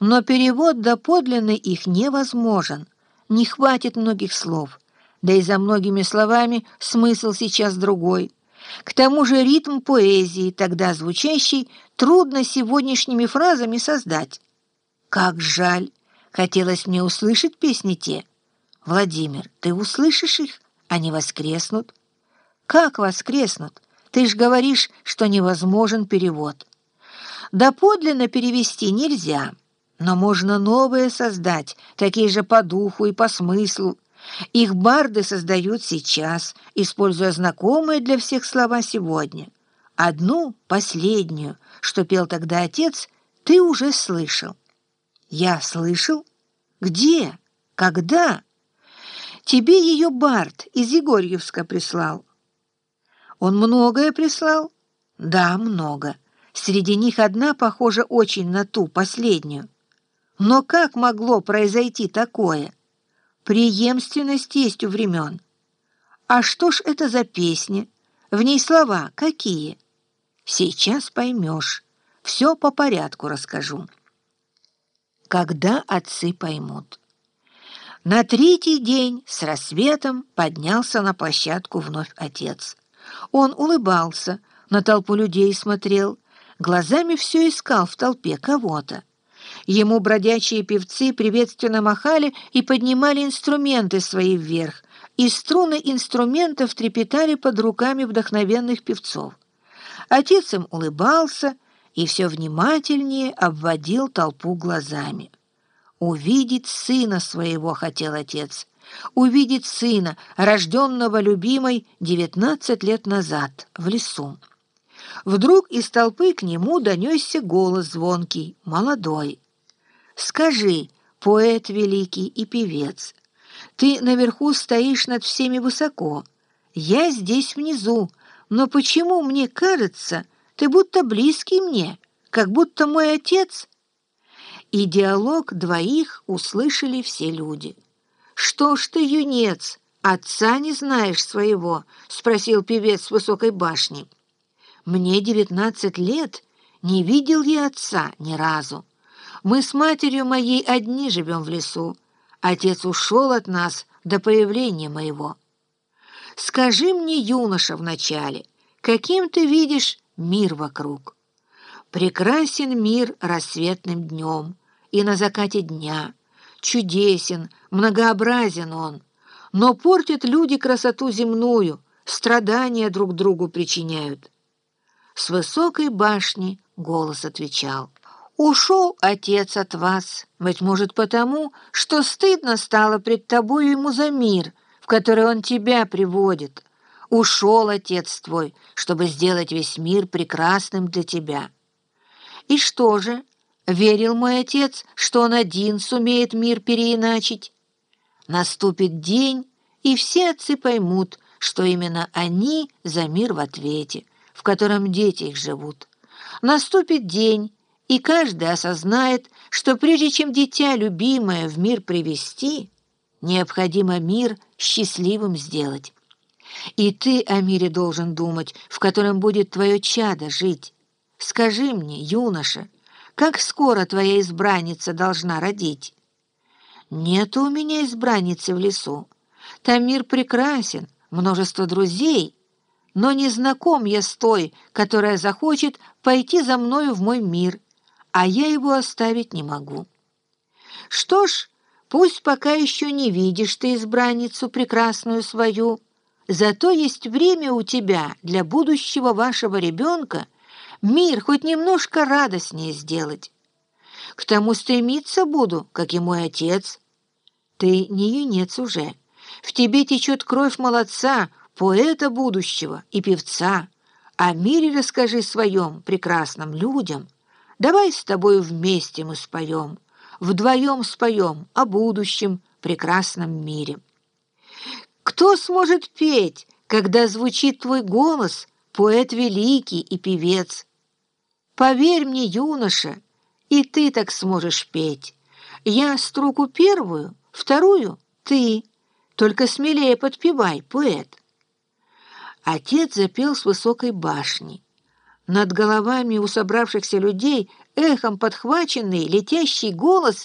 но перевод доподлинный их невозможен. Не хватит многих слов, да и за многими словами смысл сейчас другой. К тому же ритм поэзии, тогда звучащий, трудно сегодняшними фразами создать. Как жаль! Хотелось мне услышать песни те. Владимир, ты услышишь их? Они воскреснут. Как воскреснут? Ты ж говоришь, что невозможен перевод. Да подлинно перевести нельзя, но можно новое создать, такие же по духу и по смыслу. Их барды создают сейчас, используя знакомые для всех слова сегодня. Одну, последнюю, что пел тогда отец, ты уже слышал. Я слышал? Где? Когда? Тебе ее бард из Егорьевска прислал. Он многое прислал? Да, много. Среди них одна похожа очень на ту, последнюю. Но как могло произойти такое? Преемственность есть у времен. А что ж это за песня? В ней слова какие? Сейчас поймешь. Все по порядку расскажу. Когда отцы поймут. На третий день с рассветом поднялся на площадку вновь отец. Он улыбался, на толпу людей смотрел, глазами все искал в толпе кого-то. Ему бродячие певцы приветственно махали и поднимали инструменты свои вверх, и струны инструментов трепетали под руками вдохновенных певцов. Отец им улыбался и все внимательнее обводил толпу глазами. Увидеть сына своего хотел отец, увидеть сына, рожденного любимой девятнадцать лет назад в лесу. Вдруг из толпы к нему донесся голос звонкий, молодой. «Скажи, поэт великий и певец, ты наверху стоишь над всеми высоко, я здесь внизу, но почему мне кажется, ты будто близкий мне, как будто мой отец?» И диалог двоих услышали все люди. «Что ж ты, юнец, отца не знаешь своего?» — спросил певец с высокой башни. Мне девятнадцать лет, не видел я отца ни разу. Мы с матерью моей одни живем в лесу. Отец ушел от нас до появления моего. Скажи мне, юноша, вначале, каким ты видишь мир вокруг? Прекрасен мир рассветным днем и на закате дня. Чудесен, многообразен он, но портят люди красоту земную, страдания друг другу причиняют. С высокой башни голос отвечал. «Ушел отец от вас, быть может, потому, что стыдно стало пред тобою ему за мир, в который он тебя приводит. Ушел отец твой, чтобы сделать весь мир прекрасным для тебя. И что же, верил мой отец, что он один сумеет мир переиначить? Наступит день, и все отцы поймут, что именно они за мир в ответе» в котором дети их живут. Наступит день, и каждый осознает, что прежде чем дитя любимое в мир привести, необходимо мир счастливым сделать. И ты о мире должен думать, в котором будет твое чадо жить. Скажи мне, юноша, как скоро твоя избранница должна родить? Нет у меня избранницы в лесу. Там мир прекрасен, множество друзей, но не знаком я с той, которая захочет пойти за мною в мой мир, а я его оставить не могу. Что ж, пусть пока еще не видишь ты избранницу прекрасную свою, зато есть время у тебя для будущего вашего ребенка мир хоть немножко радостнее сделать. К тому стремиться буду, как и мой отец. Ты не юнец уже, в тебе течет кровь молодца, поэта будущего и певца, о мире расскажи своем прекрасным людям. Давай с тобою вместе мы споем, вдвоем споем о будущем прекрасном мире. Кто сможет петь, когда звучит твой голос, поэт великий и певец? Поверь мне, юноша, и ты так сможешь петь. Я струку первую, вторую — ты. Только смелее подпевай, поэт. Отец запел с высокой башни. Над головами у собравшихся людей эхом подхваченный летящий голос